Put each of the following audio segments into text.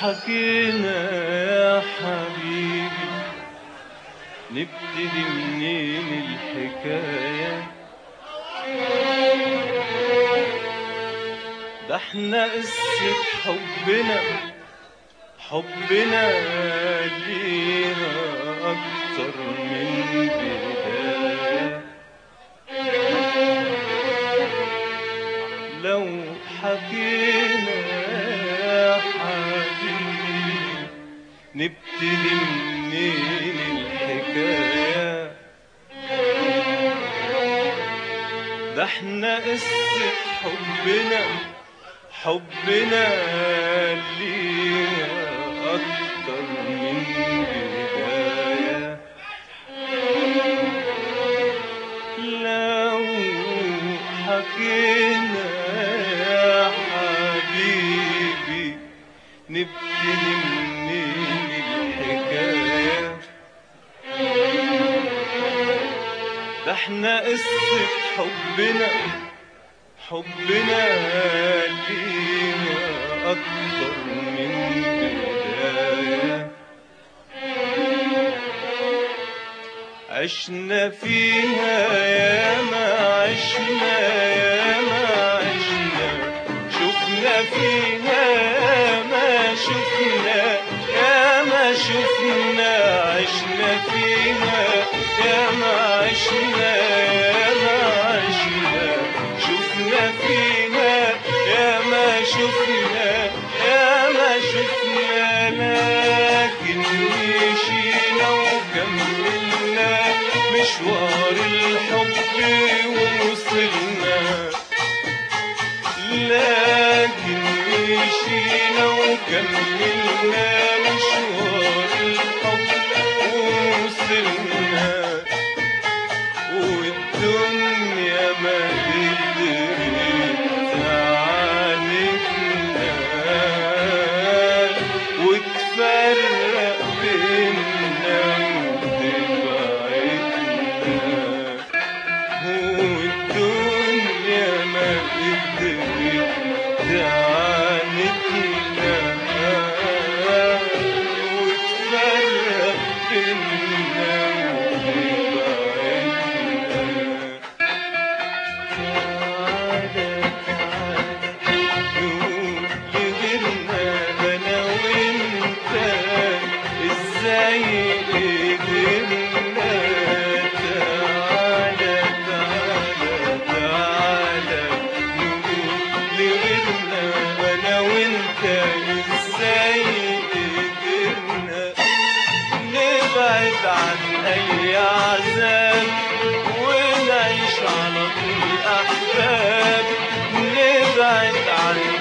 حكينا يا حبيبي. نبتدي منين الحكاية؟ ده إحنا قصة حبنا حبنا ليها أكتر من بداية. لو حكينا تهمني الحكاية ده إحنا قصة حبنا حبنا ليها أكتر من جنيه إحنا قصة حبنا حبنا لينا أكتر من بداية. عشنا فيها ياما عشنا ياما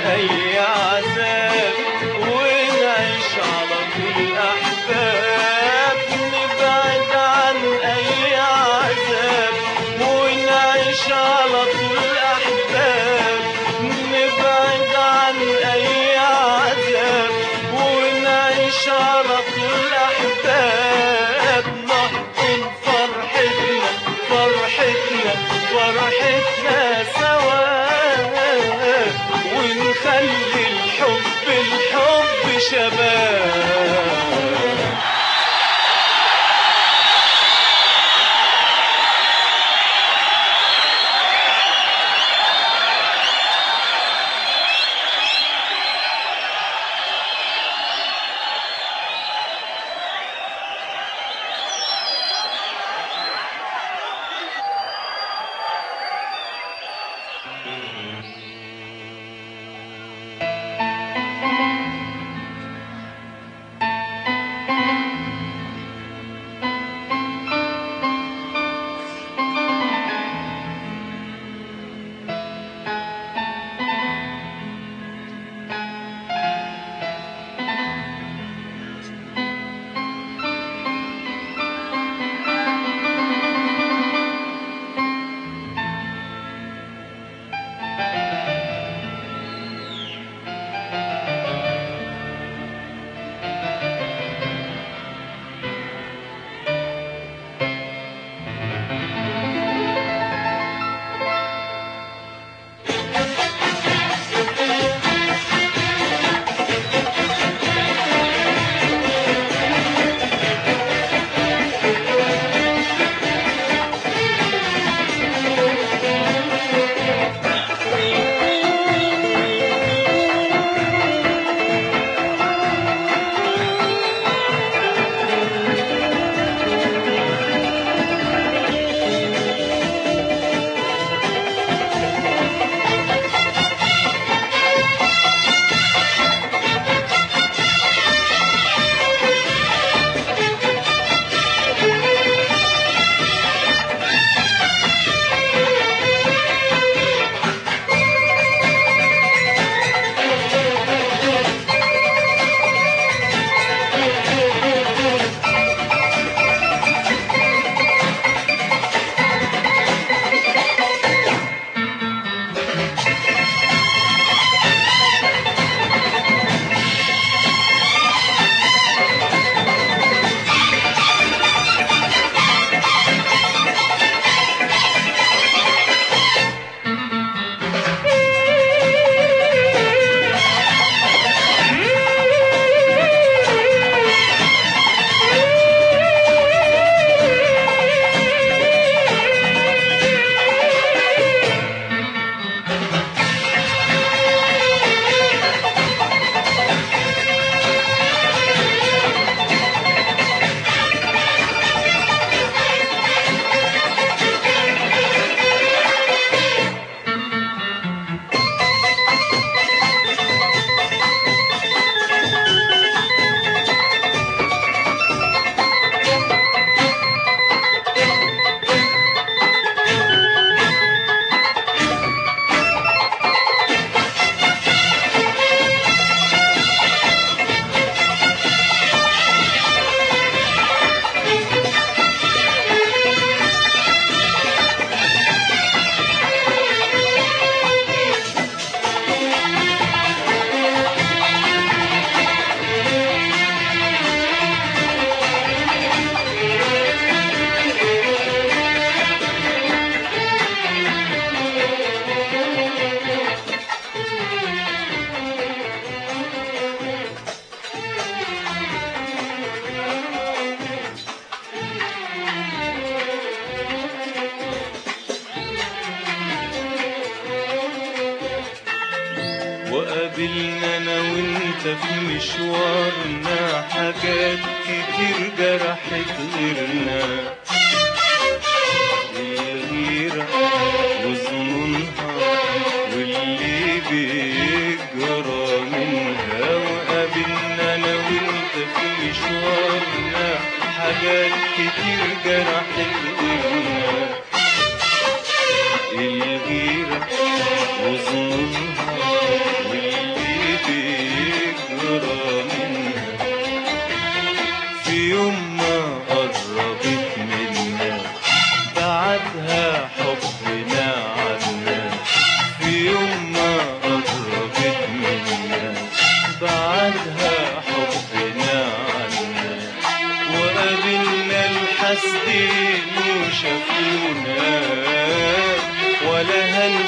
هيا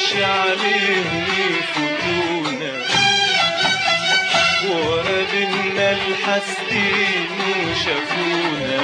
ماشي عليهم يفوتونا وقابلنا الحاسدين وشافونا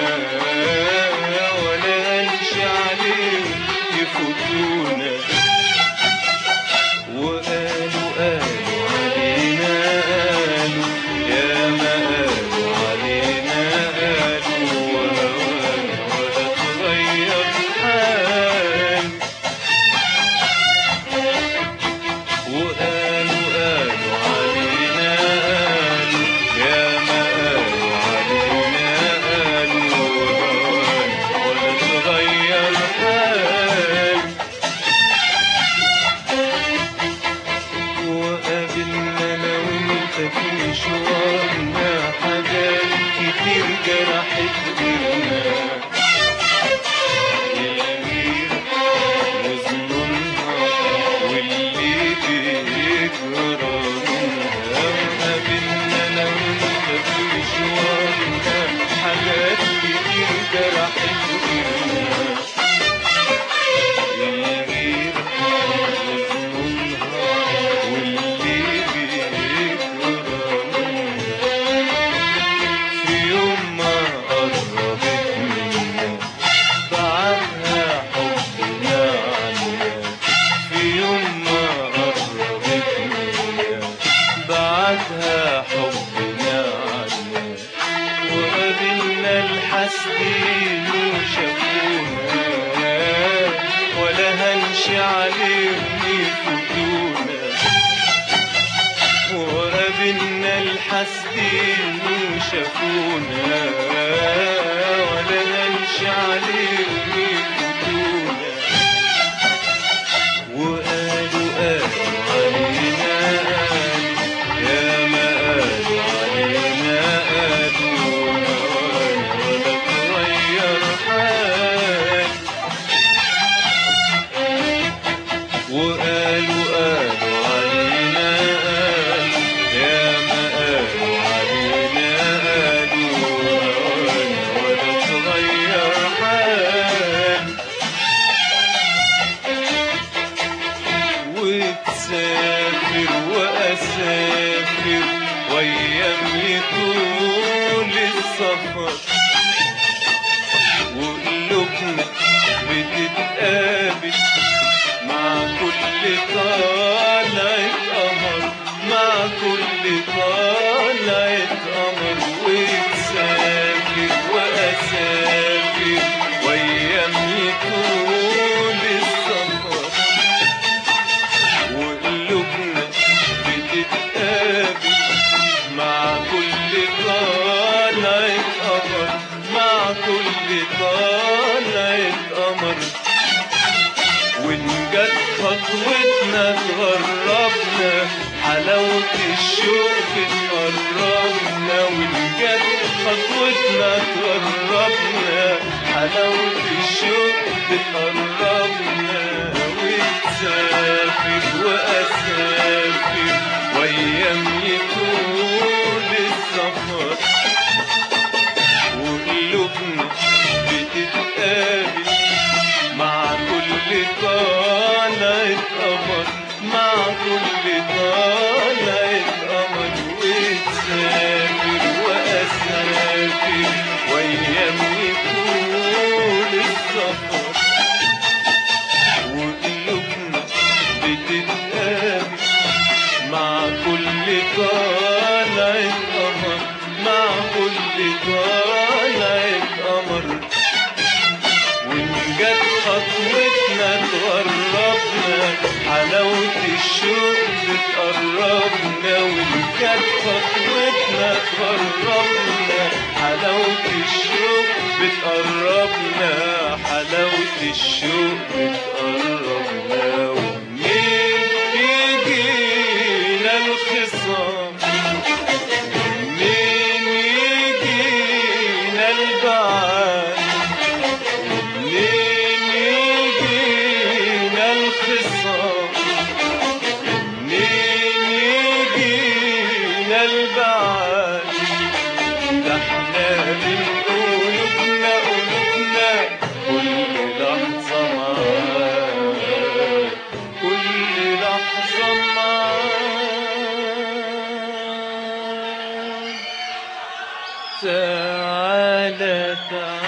حاسدين وشافونا ولا نمشي عليهم جت خطوتنا تغربنا حلاوة الشوق تقربنا والجد خطوتنا تغربنا حلاوة الشوق تقربنا. وتسافر وأسافر وأيام يطول السفر. وقلوبنا بتتقابل كل طالعة قمر مع كل طالعة حلاوة الشوق بتقربنا والكات خطوتنا تقربنا حلاوة الشوق بتقربنا Santa.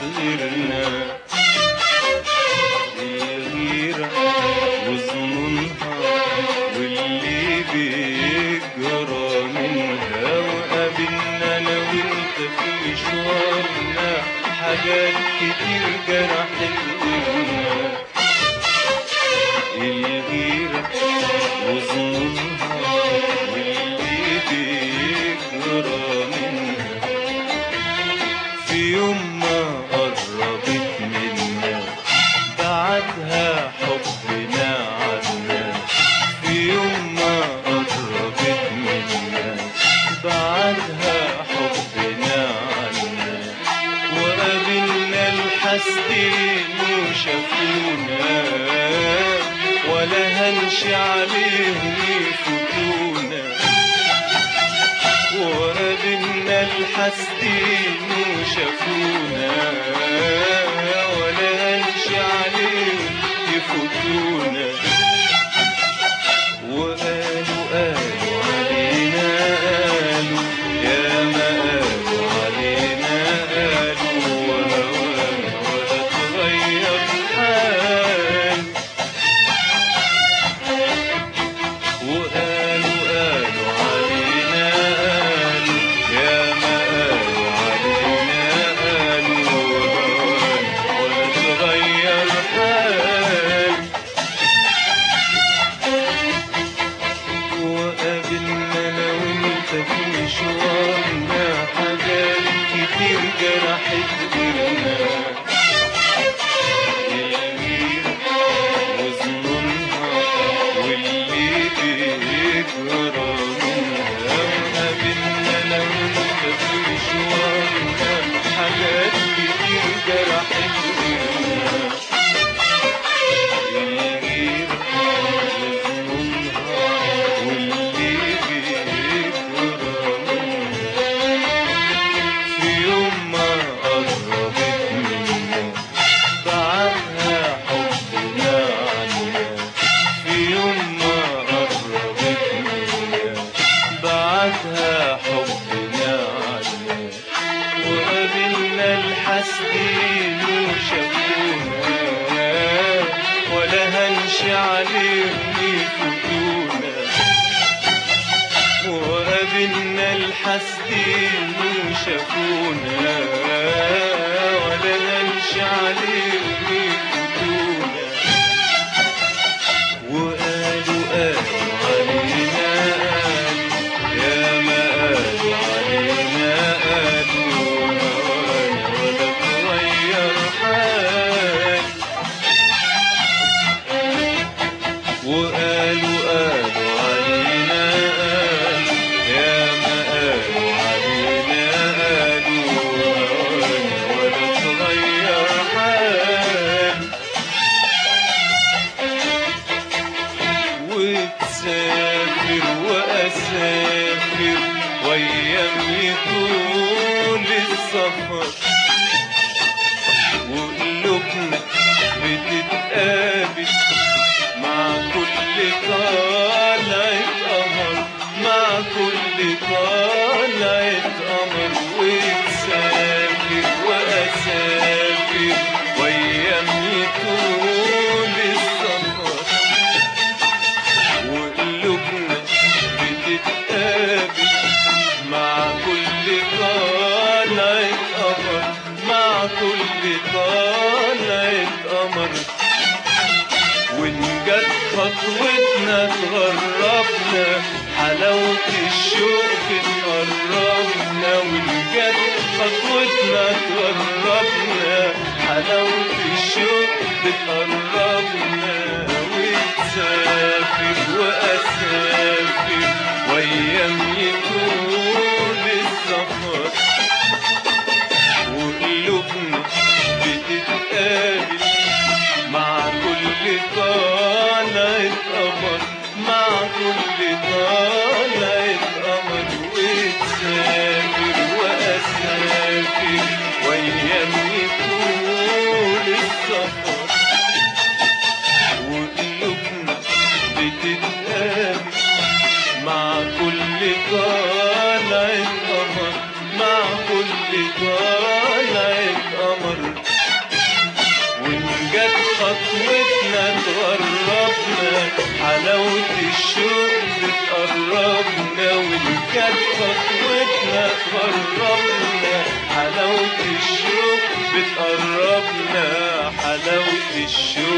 جرحت يطول حلاوة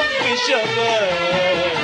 为什么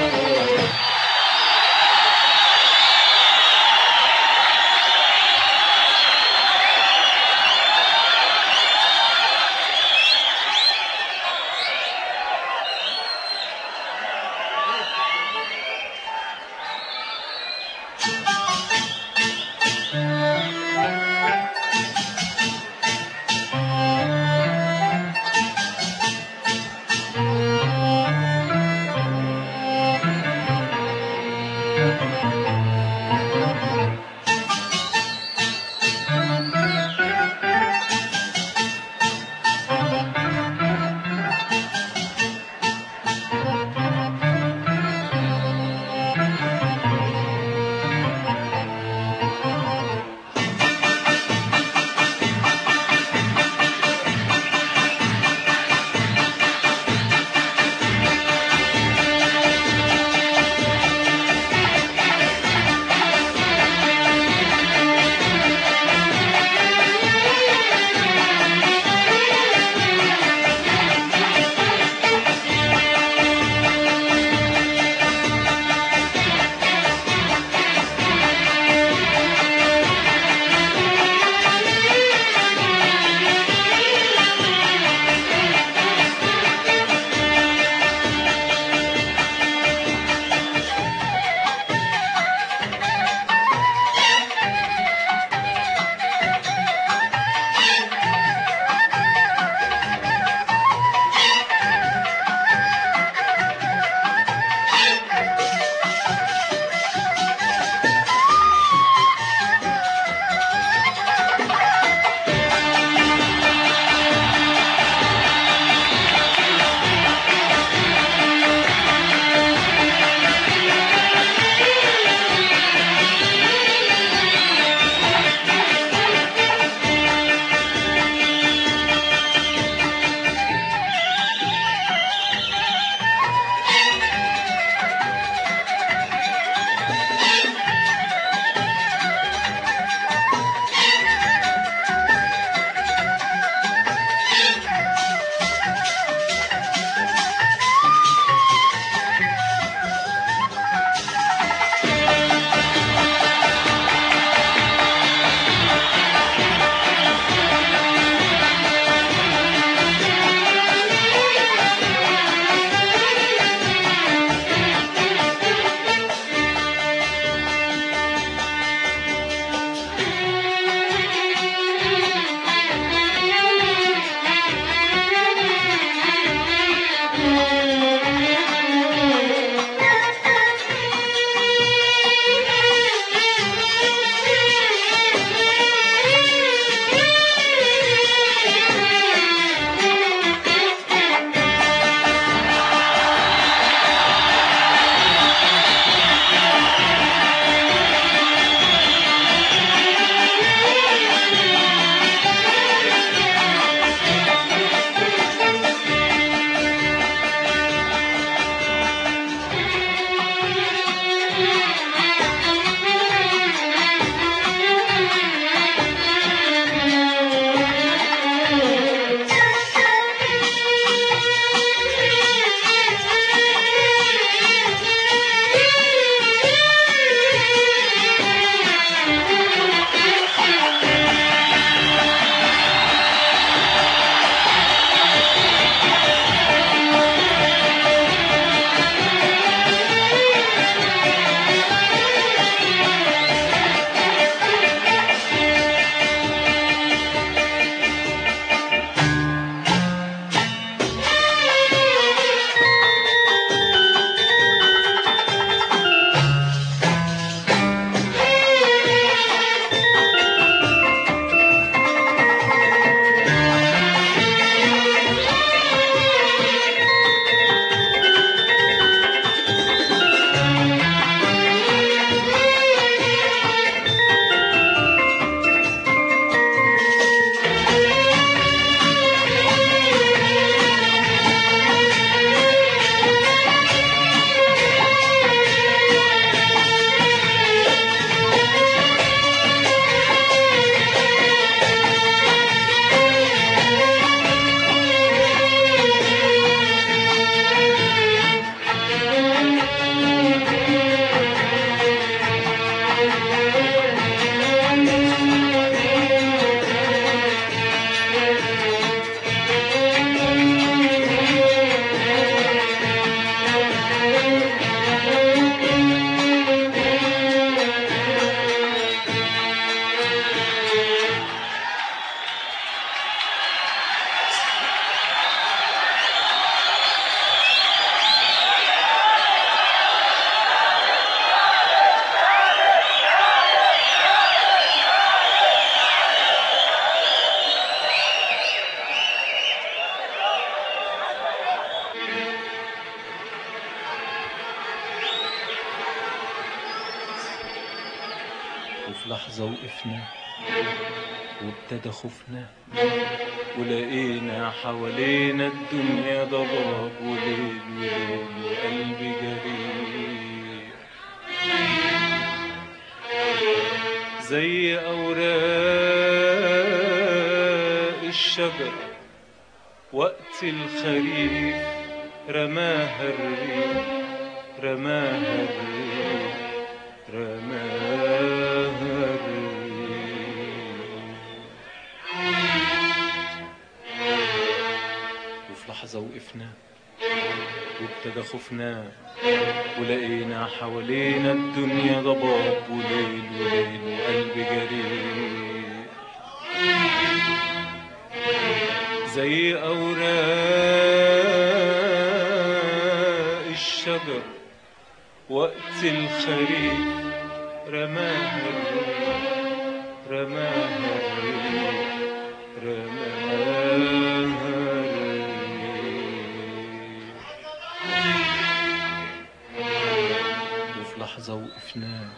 وقفنا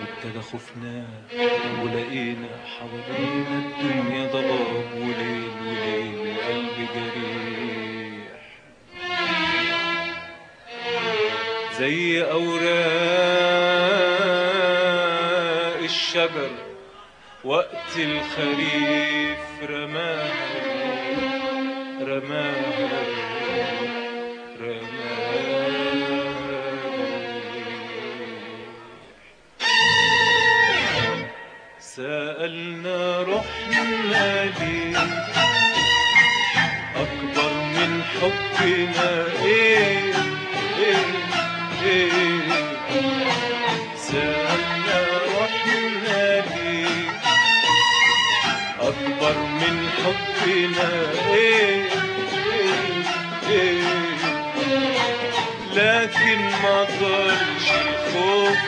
وابتدى خوفنا ولقينا حوالينا الدنيا ضباب وليل وليل وقلبي جريح. زي أوراق الشجر وقت الخريف رماها رماها. حبنا إيه إيه إيه. سألنا رحنا ليه؟ أكبر من حبنا إيه إيه إيه. لكن ما ضلش الخوف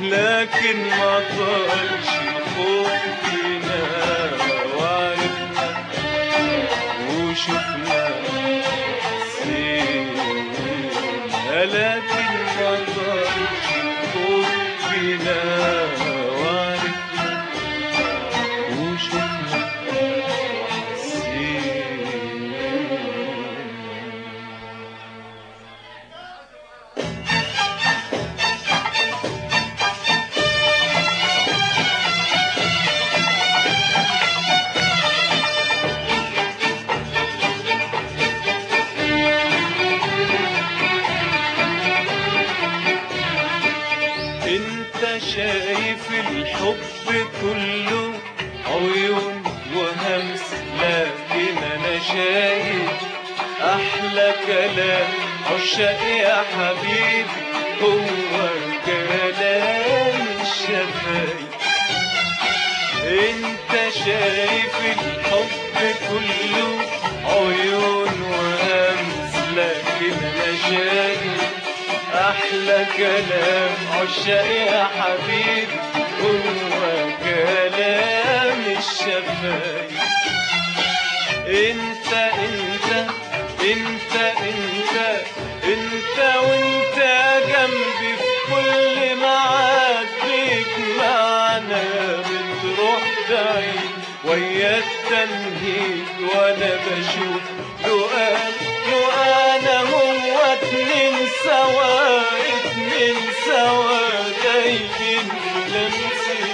لكن ما طالش الخوف فينا وعرفنا وشفنا كلام عشاق يا حبيبي هو كلام الشفايف انت انت انت انت انت وانت جنبي في كل معاد بيك معنا بتروح بعيد. ويا التنهيد وأنا بشوف لقاك لقانا هو اتنين. سوا اتنين سوا دايبين في لمسة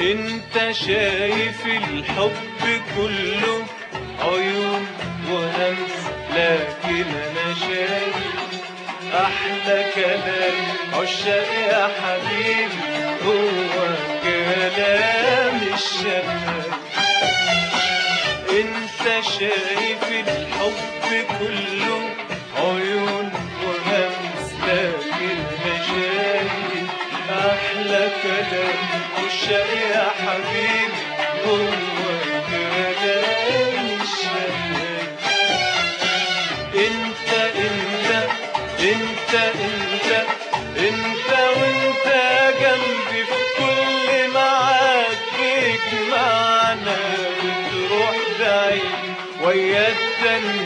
إنت شايف الحب كلام عشاق يا حبيبي هو كلام الشباب أنت شايف الحب كله عيون وهمس لكن أنا شايف أحلى كلام عشاق يا حبيبي هو ويا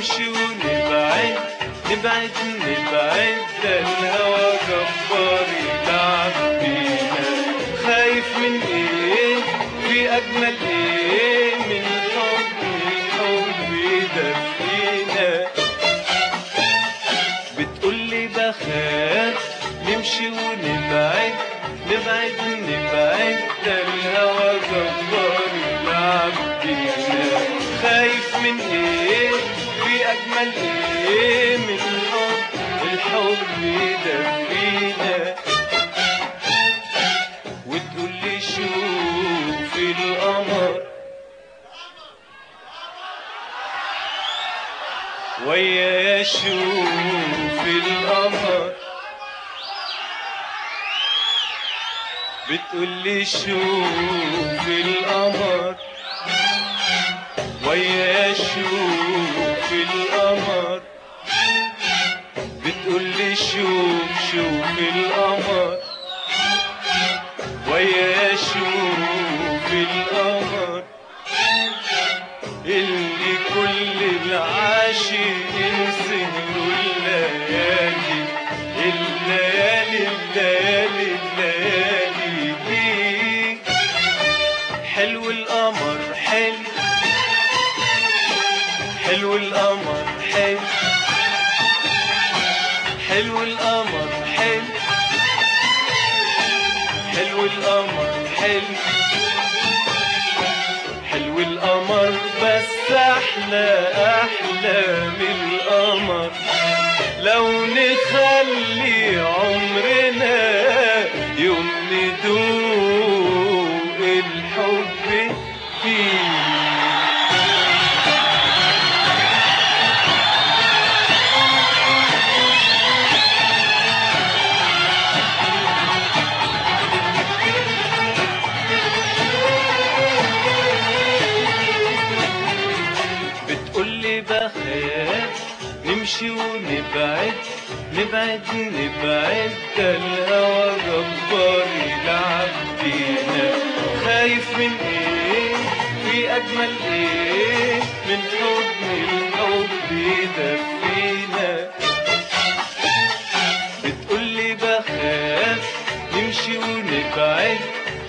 نمشي ونبعد نبعد نبعد ده الهوى جبار ويا شوف القمر بتقولي شوف القمر. ويا شوف القمر. بتقولي شوف شوف القمر. ويا شوف القمر. اللي كل العاشقين حلو القمر حلو. حلو القمر حلو. حلو القمر بس أحلى أحلى من القمر. لو نخلي نبعد ده الهوى جبار يلعب بينا خايف من إيه؟ في أجمل إيه؟ من حضن الحب يدفينا. بتقولي بخاف نمشي ونبعد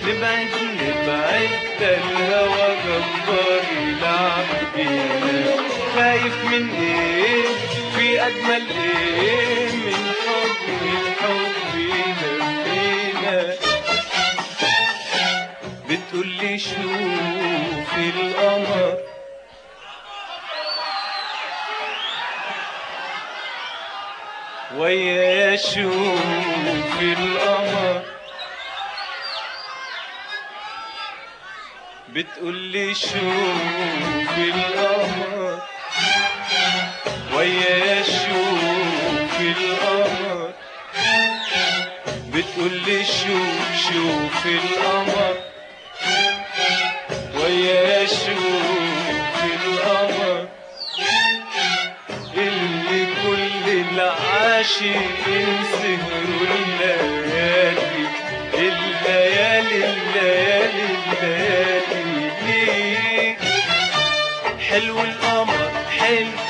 نبعد نبعد ده الهوى جبار يلعب بينا خايف من إيه؟ في أجمل إيه؟ بتقولي شوف القمر. ويا شوف القمر. بتقولي شوف القمر. ويا شوف القمر. بتقولي شوف شوف القمر. يشوف القمر اللي كل العاشقين سهروا الليالي الليالي الليالي الليالي. حلو القمر حلو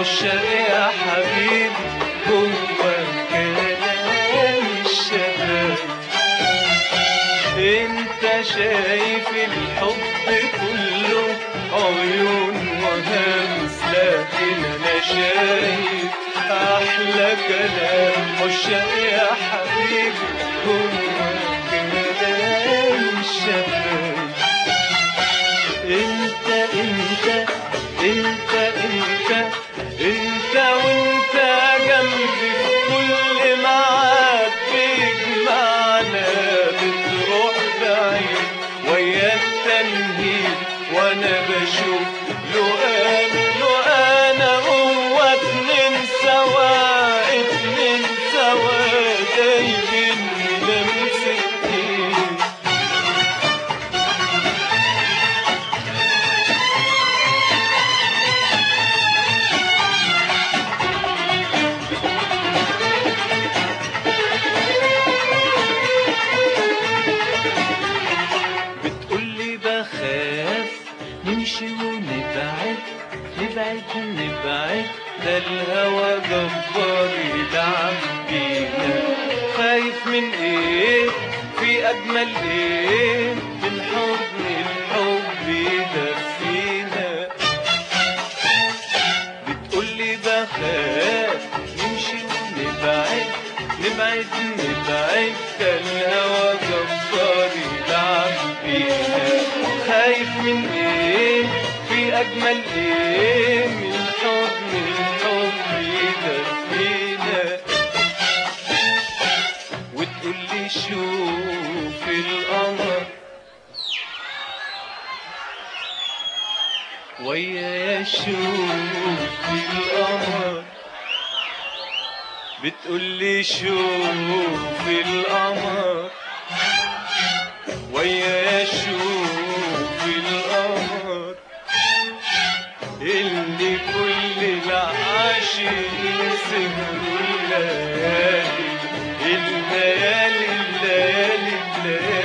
عشاق يا حبيبي جواك كلام الشباب انت شايف الحب كله عيون وهمس لكن أنا شايف أحلى كلام عشاق بتقولي إيه من حضن الحب شوف القمر. ويا شوف القمر. شوف القمر. الليالي الليالي الليالي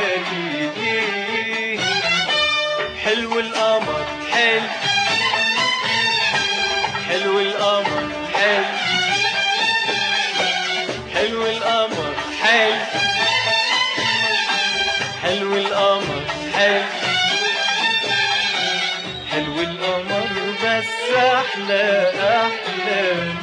حلو القمر حلو حلو القمر حلو حلو القمر حلو حلو القمر حلو حلو القمر بس أحلى أحلى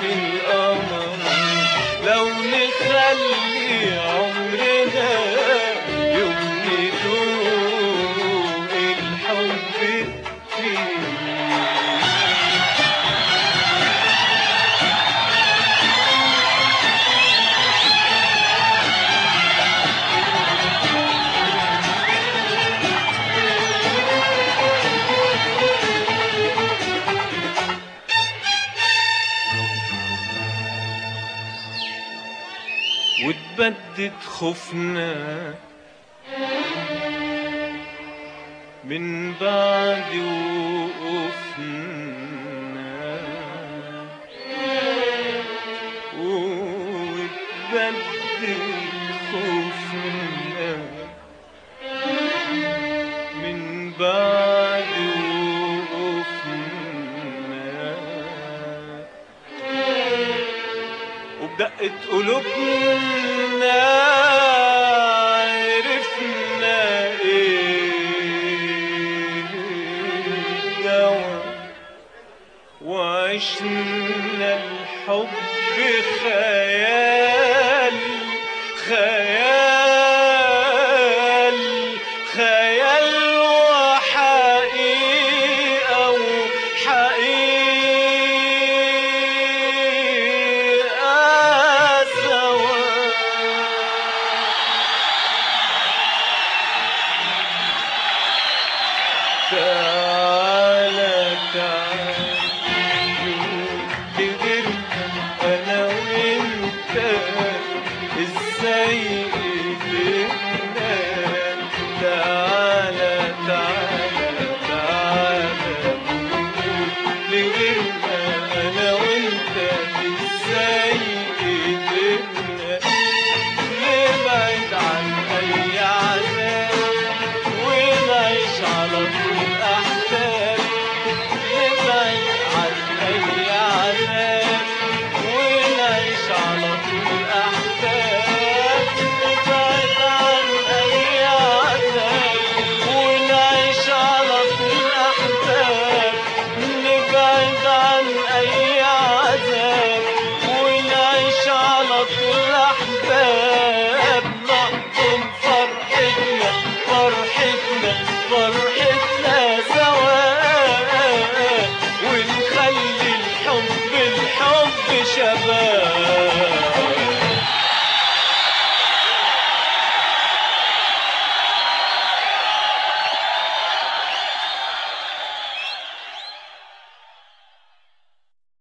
خوفنا الحب خيال خيال